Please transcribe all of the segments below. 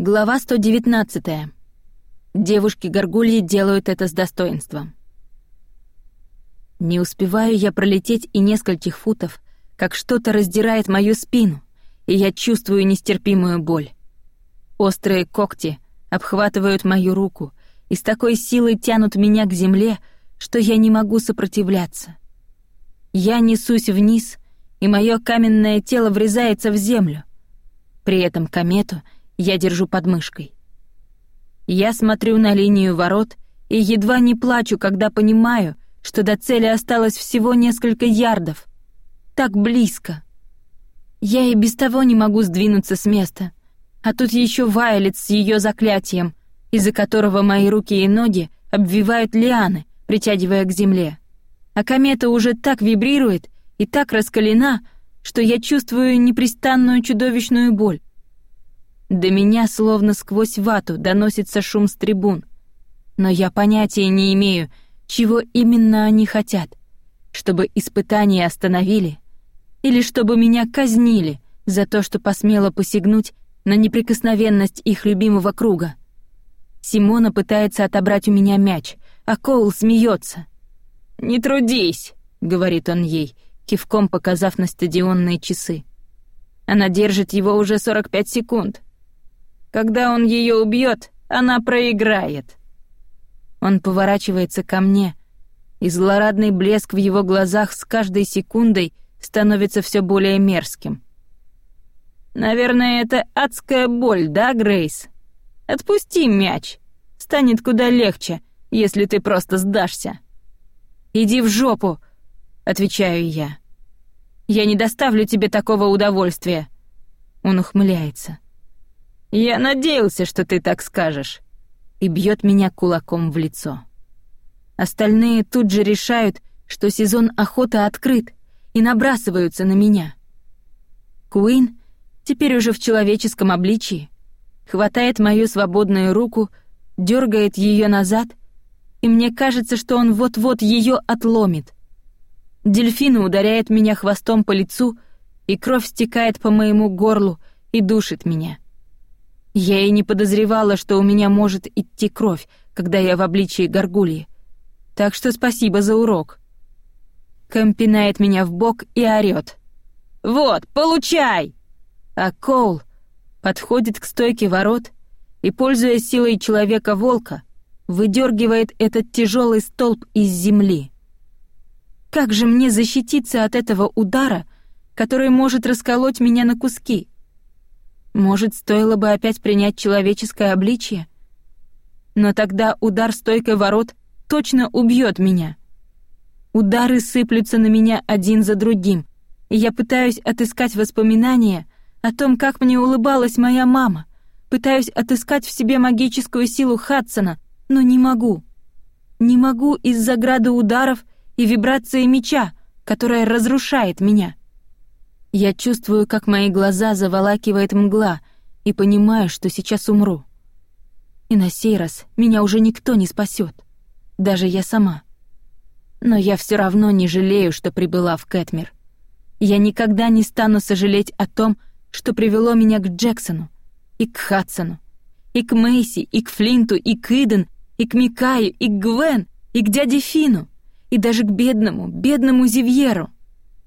Глава 119. Девушки-горгульи делают это с достоинством. Не успеваю я пролететь и нескольких футов, как что-то раздирает мою спину, и я чувствую нестерпимую боль. Острые когти обхватывают мою руку и с такой силой тянут меня к земле, что я не могу сопротивляться. Я несусь вниз, и мое каменное тело врезается в землю. При этом комету — я держу под мышкой. Я смотрю на линию ворот и едва не плачу, когда понимаю, что до цели осталось всего несколько ярдов. Так близко. Я и без того не могу сдвинуться с места. А тут еще Вайлет с ее заклятием, из-за которого мои руки и ноги обвивают лианы, притягивая к земле. А комета уже так вибрирует и так раскалена, что я чувствую непрестанную чудовищную боль. До меня словно сквозь вату доносится шум с трибун. Но я понятия не имею, чего именно они хотят. Чтобы испытания остановили или чтобы меня казнили за то, что посмела посягнуть на неприкосновенность их любимого круга. Симона пытается отобрать у меня мяч, а Коул смеется. «Не трудись», — говорит он ей, кивком показав на стадионные часы. Она держит его уже 45 секунд. Когда он ее убьет, она проиграет. Он поворачивается ко мне, и злорадный блеск в его глазах с каждой секундой становится все более мерзким. Наверное, это адская боль, да, Грейс? Отпусти мяч. Станет куда легче, если ты просто сдашься. Иди в жопу, отвечаю я. Я не доставлю тебе такого удовольствия. Он ухмыляется. «Я надеялся, что ты так скажешь», и бьет меня кулаком в лицо. Остальные тут же решают, что сезон охоты открыт, и набрасываются на меня. Куин, теперь уже в человеческом обличии, хватает мою свободную руку, дергает ее назад, и мне кажется, что он вот-вот ее отломит. Дельфина ударяет меня хвостом по лицу, и кровь стекает по моему горлу и душит меня. Я и не подозревала, что у меня может идти кровь, когда я в обличии горгульи. Так что спасибо за урок. Кэм пинает меня в бок и орёт. «Вот, получай!» А Коул подходит к стойке ворот и, пользуясь силой человека-волка, выдергивает этот тяжелый столб из земли. Как же мне защититься от этого удара, который может расколоть меня на куски? Может, стоило бы опять принять человеческое обличье? Но тогда удар стойкой ворот точно убьет меня. Удары сыплются на меня один за другим, и я пытаюсь отыскать воспоминания о том, как мне улыбалась моя мама, пытаюсь отыскать в себе магическую силу Хадсона, но не могу. Не могу из-за града ударов и вибрации меча, которая разрушает меня. Я чувствую, как мои глаза заволакивает мгла, и понимаю, что сейчас умру. И на сей раз меня уже никто не спасет, даже я сама. Но я все равно не жалею, что прибыла в Кэтмир. Я никогда не стану сожалеть о том, что привело меня к Джексону, и к Хадсону, и к Мэйси, и к Флинту, и к Иден, и к Микаю, и к Гвен, и к дяде Фину, и даже к бедному, бедному Зивьеру,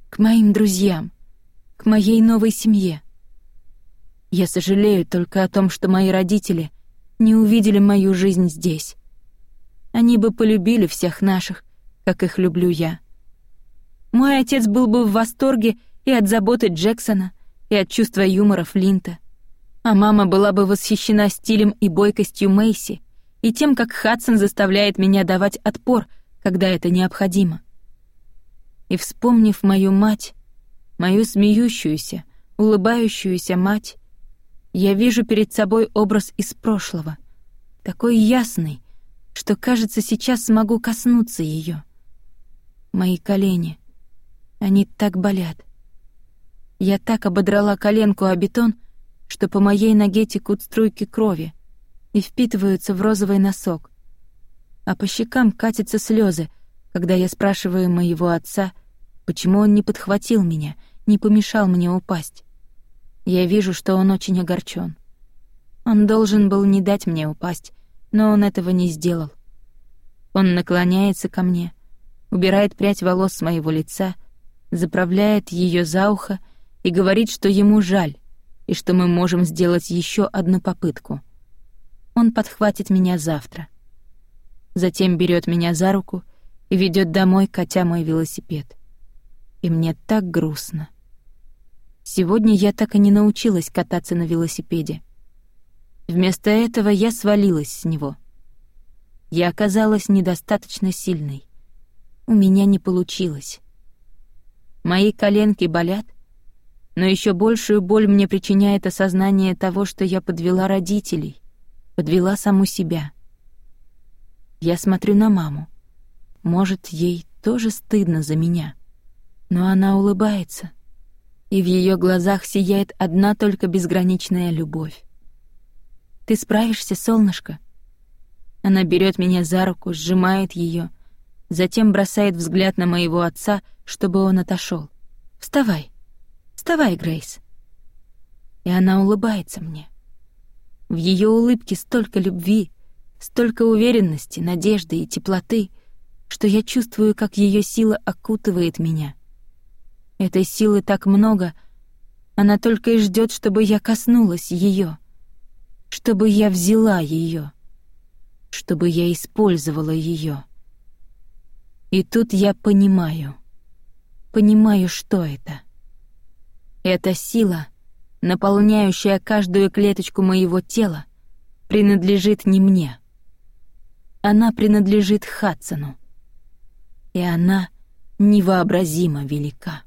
к моим друзьям к моей новой семье. Я сожалею только о том, что мои родители не увидели мою жизнь здесь. Они бы полюбили всех наших, как их люблю я. Мой отец был бы в восторге и от заботы Джексона, и от чувства юмора Флинта. А мама была бы восхищена стилем и бойкостью Мэйси и тем, как Хадсон заставляет меня давать отпор, когда это необходимо. И вспомнив мою мать, мою смеющуюся, улыбающуюся мать, я вижу перед собой образ из прошлого, такой ясный, что, кажется, сейчас смогу коснуться ее. Мои колени, они так болят. Я так ободрала коленку о бетон, что по моей ноге текут струйки крови и впитываются в розовый носок. А по щекам катятся слезы, когда я спрашиваю моего отца, почему он не подхватил меня — не помешал мне упасть. Я вижу, что он очень огорчен. Он должен был не дать мне упасть, но он этого не сделал. Он наклоняется ко мне, убирает прядь волос с моего лица, заправляет ее за ухо и говорит, что ему жаль, и что мы можем сделать еще одну попытку. Он подхватит меня завтра. Затем берет меня за руку и ведет домой, катя мой велосипед. И мне так грустно. Сегодня я так и не научилась кататься на велосипеде. Вместо этого я свалилась с него. Я оказалась недостаточно сильной. У меня не получилось. Мои коленки болят, но еще большую боль мне причиняет осознание того, что я подвела родителей, подвела саму себя. Я смотрю на маму. Может, ей тоже стыдно за меня. Но она улыбается, и в ее глазах сияет одна только безграничная любовь. Ты справишься, солнышко?» Она берет меня за руку, сжимает ее, затем бросает взгляд на моего отца, чтобы он отошел. «Вставай! Вставай, Грейс!» И она улыбается мне. В ее улыбке столько любви, столько уверенности, надежды и теплоты, что я чувствую, как ее сила окутывает меня. Этой силы так много, она только и ждет, чтобы я коснулась ее чтобы я взяла ее, чтобы я использовала ее. И тут я понимаю, понимаю, что это. Эта сила, наполняющая каждую клеточку моего тела, принадлежит не мне. Она принадлежит Хадсону. И она невообразимо велика.